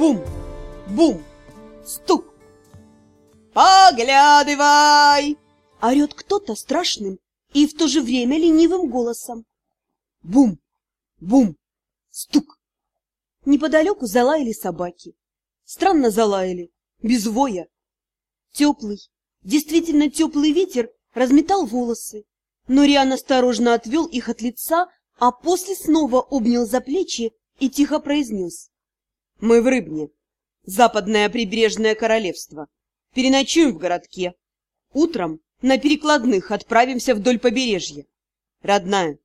Бум! Бум! Стук! «Поглядывай!» — орет кто-то страшным и в то же время ленивым голосом. Бум! Бум! Стук! Неподалеку залаяли собаки. Странно залаяли, без воя. Теплый, действительно теплый ветер разметал волосы, но Риан осторожно отвел их от лица, а после снова обнял за плечи и тихо произнес. «Мы в Рыбне, западное прибрежное королевство. Переночуем в городке. Утром на перекладных отправимся вдоль побережья. Родная,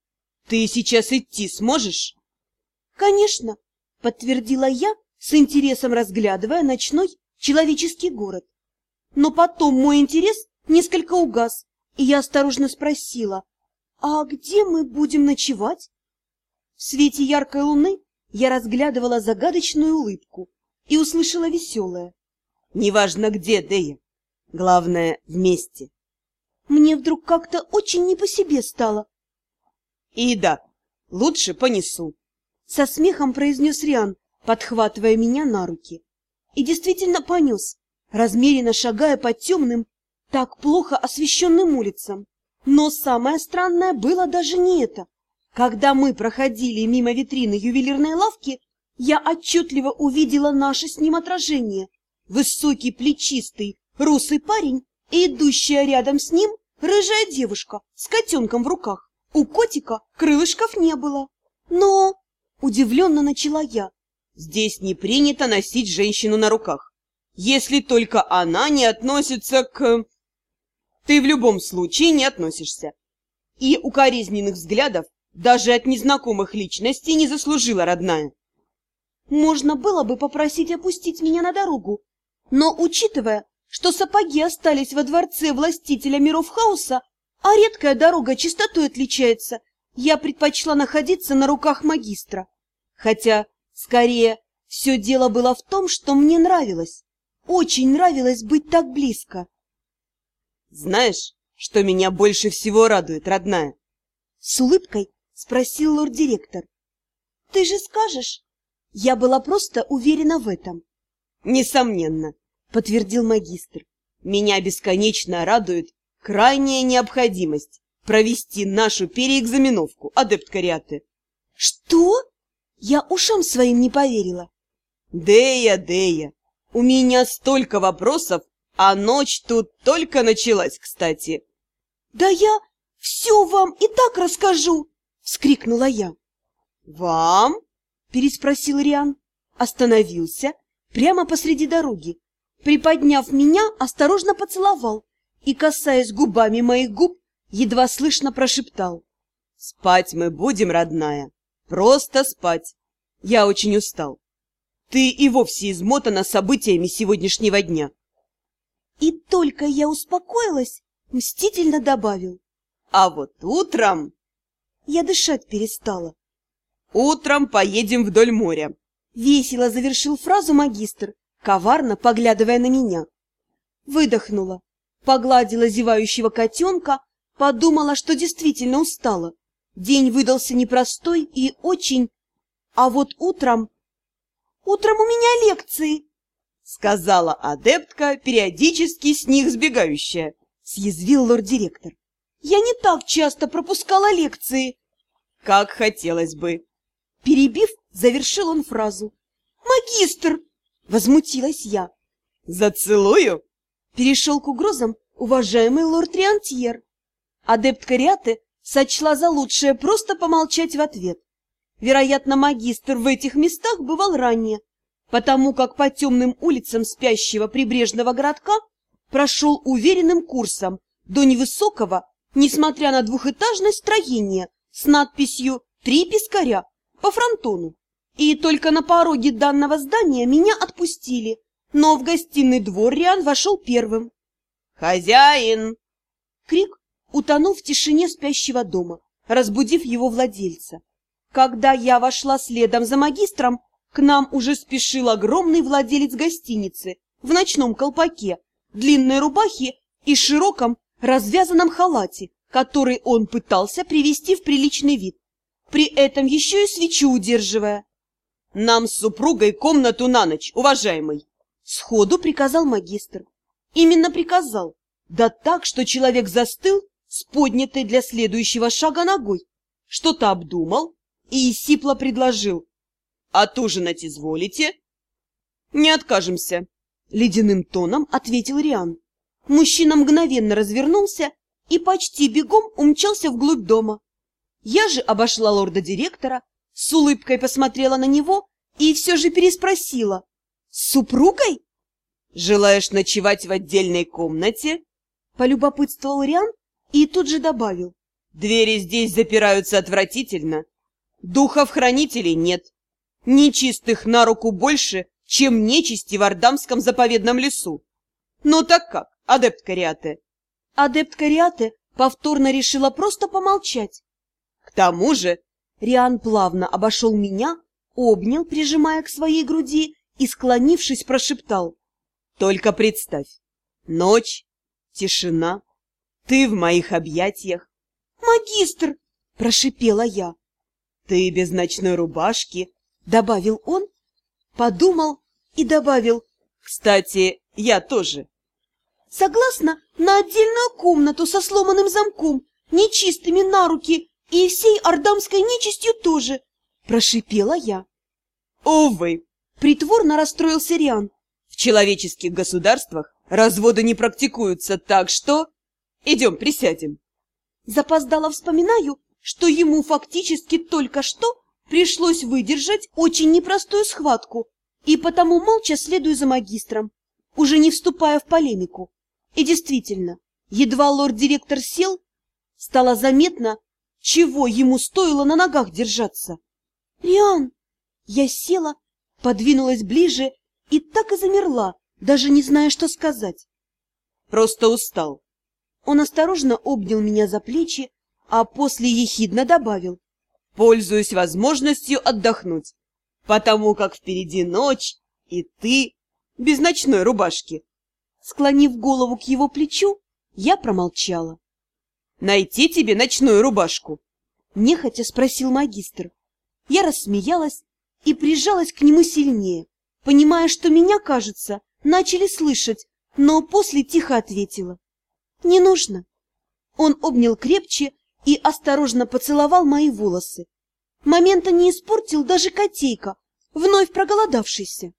ты сейчас идти сможешь?» «Конечно», — подтвердила я, с интересом разглядывая ночной человеческий город. Но потом мой интерес несколько угас, и я осторожно спросила, «А где мы будем ночевать?» В свете яркой луны я разглядывала загадочную улыбку и услышала веселое. «Неважно где, Дея. Главное, вместе». Мне вдруг как-то очень не по себе стало. «И да, лучше понесу», — со смехом произнес Риан, подхватывая меня на руки. И действительно понес, размеренно шагая по темным, так плохо освещенным улицам. Но самое странное было даже не это. Когда мы проходили мимо витрины ювелирной лавки, я отчетливо увидела наше с ним отражение. Высокий, плечистый, русый парень и идущая рядом с ним рыжая девушка с котенком в руках. У котика крылышков не было. Но... Удивленно начала я. Здесь не принято носить женщину на руках, если только она не относится к... Ты в любом случае не относишься. И укоризненных взглядов даже от незнакомых личностей не заслужила родная. Можно было бы попросить опустить меня на дорогу, но, учитывая, что сапоги остались во дворце властителя миров хаоса, а редкая дорога чистотой отличается, я предпочла находиться на руках магистра. Хотя, скорее, все дело было в том, что мне нравилось, очень нравилось быть так близко. Знаешь, что меня больше всего радует, родная? С улыбкой спросил лорд-директор. Ты же скажешь? Я была просто уверена в этом. Несомненно, подтвердил магистр. Меня бесконечно радует крайняя необходимость провести нашу переэкзаменовку, адепт Кариаты. Что? Я ушам своим не поверила. Дея, Дея, у меня столько вопросов а ночь тут только началась, кстати. — Да я все вам и так расскажу! — вскрикнула я. — Вам? — переспросил Риан. Остановился прямо посреди дороги. Приподняв меня, осторожно поцеловал и, касаясь губами моих губ, едва слышно прошептал. — Спать мы будем, родная, просто спать. Я очень устал. Ты и вовсе измотана событиями сегодняшнего дня. И только я успокоилась, мстительно добавил. А вот утром... Я дышать перестала. Утром поедем вдоль моря. Весело завершил фразу магистр, коварно поглядывая на меня. Выдохнула, погладила зевающего котенка, подумала, что действительно устала. День выдался непростой и очень... А вот утром... Утром у меня лекции, — сказала адептка, периодически с них сбегающая, — съязвил лорд-директор. — Я не так часто пропускала лекции. — Как хотелось бы. Перебив, завершил он фразу. — Магистр! — возмутилась я. — Зацелую? — перешел к угрозам уважаемый лорд Риантьер. Адепт Кариаты сочла за лучшее просто помолчать в ответ. Вероятно, магистр в этих местах бывал ранее, потому как по темным улицам спящего прибрежного городка прошел уверенным курсом до невысокого, несмотря на двухэтажность строения, с надписью «Три пескаря» по фронтону. И только на пороге данного здания меня отпустили, но в гостиный двор Риан вошел первым. «Хозяин!» Крик утонул в тишине спящего дома, разбудив его владельца. Когда я вошла следом за магистром, к нам уже спешил огромный владелец гостиницы в ночном колпаке, длинной рубахе и широком развязанном халате, который он пытался привести в приличный вид, при этом еще и свечу удерживая. Нам с супругой комнату на ночь, уважаемый. Сходу приказал магистр. Именно приказал. Да так, что человек застыл с поднятой для следующего шага ногой. Что-то обдумал и сипло предложил. «Отужинать изволите?» «Не откажемся», — ледяным тоном ответил Риан. Мужчина мгновенно развернулся и почти бегом умчался вглубь дома. Я же обошла лорда-директора, с улыбкой посмотрела на него и все же переспросила. «С супругой?» «Желаешь ночевать в отдельной комнате?» Полюбопытствовал Риан и тут же добавил. «Двери здесь запираются отвратительно. Духов-хранителей нет. Нечистых на руку больше, чем нечисти в Ардамском заповедном лесу. Ну так как, адепт Кариате?» Адепт Кариате повторно решила просто помолчать. К тому же Риан плавно обошел меня, обнял, прижимая к своей груди, и, склонившись, прошептал. «Только представь, ночь, тишина, ты в моих объятиях». «Магистр!» — прошипела я. «Ты без ночной рубашки», — добавил он, подумал и добавил. «Кстати, я тоже». «Согласна на отдельную комнату со сломанным замком, нечистыми на руки и всей ордамской нечистью тоже», — прошипела я. «Увы!» — притворно расстроился Риан. «В человеческих государствах разводы не практикуются, так что...» «Идем, присядем». Запоздало вспоминаю, что ему фактически только что пришлось выдержать очень непростую схватку, и потому молча следую за магистром, уже не вступая в полемику. И действительно, едва лорд-директор сел, стало заметно, чего ему стоило на ногах держаться. «Риан!» Я села, подвинулась ближе и так и замерла, даже не зная, что сказать. «Просто устал». Он осторожно обнял меня за плечи, а после ехидно добавил. «Пользуюсь возможностью отдохнуть, потому как впереди ночь, и ты без ночной рубашки». Склонив голову к его плечу, я промолчала. Найти тебе ночную рубашку? Нехотя спросил магистр. Я рассмеялась и прижалась к нему сильнее, понимая, что меня, кажется, начали слышать, но после тихо ответила. Не нужно. Он обнял крепче и осторожно поцеловал мои волосы. Момента не испортил даже котейка, вновь проголодавшийся.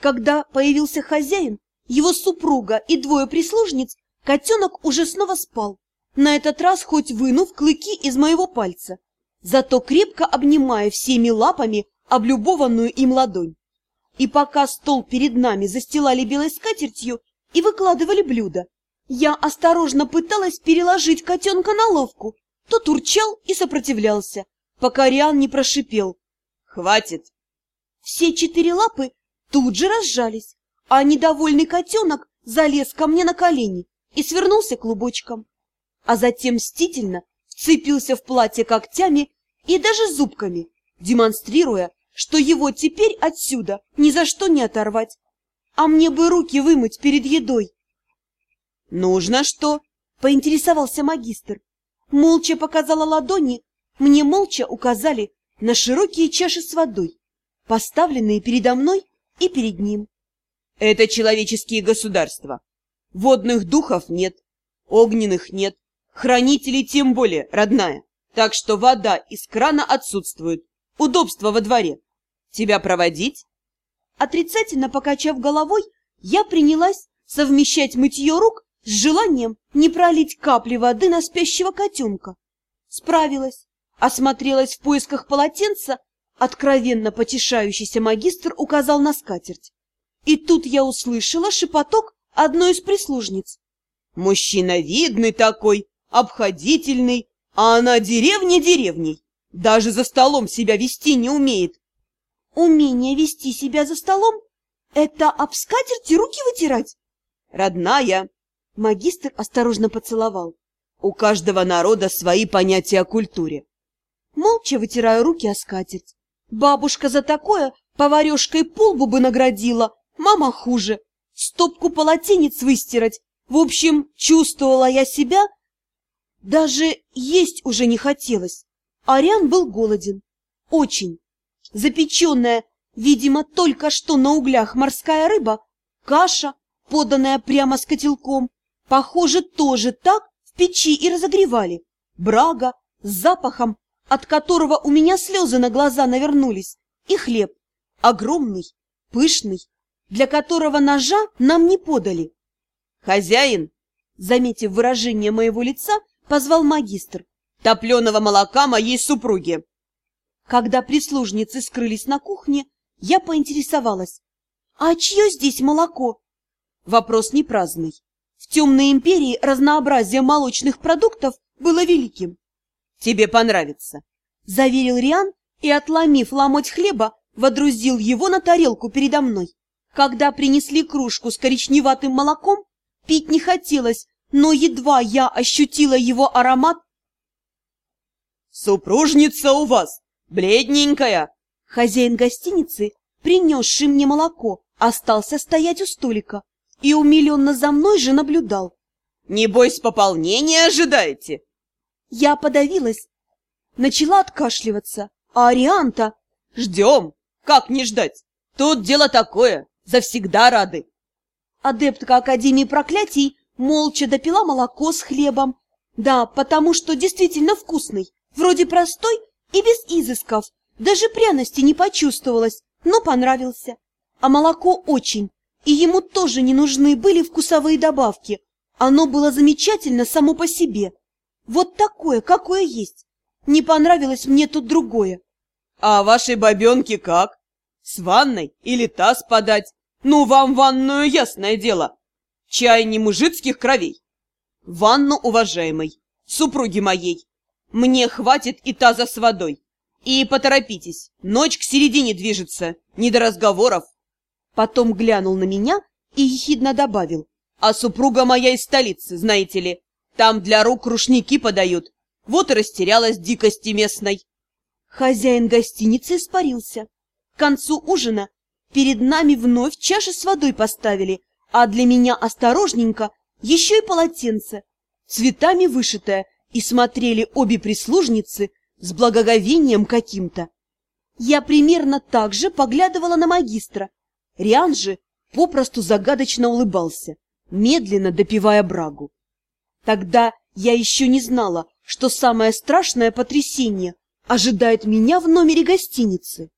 Когда появился хозяин, его супруга и двое прислужниц, котенок уже снова спал на этот раз хоть вынув клыки из моего пальца, зато крепко обнимая всеми лапами облюбованную им ладонь. И пока стол перед нами застилали белой скатертью и выкладывали блюда, я осторожно пыталась переложить котенка на ловку. Тот урчал и сопротивлялся, пока Риан не прошипел. «Хватит!» Все четыре лапы тут же разжались, а недовольный котенок залез ко мне на колени и свернулся клубочком а затем мстительно вцепился в платье когтями и даже зубками, демонстрируя, что его теперь отсюда ни за что не оторвать. А мне бы руки вымыть перед едой. «Нужно что?» — поинтересовался магистр. Молча показала ладони, мне молча указали на широкие чаши с водой, поставленные передо мной и перед ним. «Это человеческие государства. Водных духов нет, огненных нет, Хранителей тем более, родная. Так что вода из крана отсутствует. Удобство во дворе. Тебя проводить? Отрицательно покачав головой, я принялась совмещать мытье рук с желанием не пролить капли воды на спящего котенка. Справилась, осмотрелась в поисках полотенца, откровенно потешающийся магистр указал на скатерть. И тут я услышала шепоток одной из прислужниц. «Мужчина видный такой, обходительный, а она деревня деревней. Даже за столом себя вести не умеет. Умение вести себя за столом — это об скатерти руки вытирать? Родная, магистр осторожно поцеловал. У каждого народа свои понятия о культуре. Молча вытираю руки о скатерть. Бабушка за такое поварешкой полбу бы наградила, мама хуже. Стопку полотенец выстирать. В общем, чувствовала я себя даже есть уже не хотелось. Ариан был голоден. Очень. запеченная, видимо, только что на углях морская рыба, каша, поданная прямо с котелком, похоже, тоже так в печи и разогревали, брага с запахом, от которого у меня слезы на глаза навернулись, и хлеб, огромный, пышный, для которого ножа нам не подали. «Хозяин!» Заметив выражение моего лица, позвал магистр. «Топленого молока моей супруги!» Когда прислужницы скрылись на кухне, я поинтересовалась. «А чье здесь молоко?» Вопрос не праздный. В темной империи разнообразие молочных продуктов было великим. «Тебе понравится», — заверил Риан и, отломив ломоть хлеба, водрузил его на тарелку передо мной. Когда принесли кружку с коричневатым молоком, пить не хотелось, но едва я ощутила его аромат... «Супружница у вас бледненькая!» Хозяин гостиницы, принесший мне молоко, остался стоять у столика и умиленно за мной же наблюдал. «Небось, пополнение ожидаете?» Я подавилась, начала откашливаться, а Арианта... «Ждем! Как не ждать? Тут дело такое, завсегда рады!» Адептка Академии Проклятий молча допила молоко с хлебом. Да, потому что действительно вкусный, вроде простой и без изысков. Даже пряности не почувствовалось, но понравился. А молоко очень, и ему тоже не нужны были вкусовые добавки. Оно было замечательно само по себе. Вот такое, какое есть. Не понравилось мне тут другое. А вашей бабенке как? С ванной или таз подать? Ну, вам ванную, ясное дело. Чай не мужицких кровей. Ванну, уважаемый, супруги моей. Мне хватит и таза с водой. И поторопитесь, ночь к середине движется, не до разговоров. Потом глянул на меня и ехидно добавил. А супруга моя из столицы, знаете ли, там для рук рушники подают. Вот и растерялась дикости местной. Хозяин гостиницы испарился. К концу ужина Перед нами вновь чаши с водой поставили, а для меня осторожненько еще и полотенце, цветами вышитое, и смотрели обе прислужницы с благоговением каким-то. Я примерно так же поглядывала на магистра. Риан же попросту загадочно улыбался, медленно допивая брагу. Тогда я еще не знала, что самое страшное потрясение ожидает меня в номере гостиницы.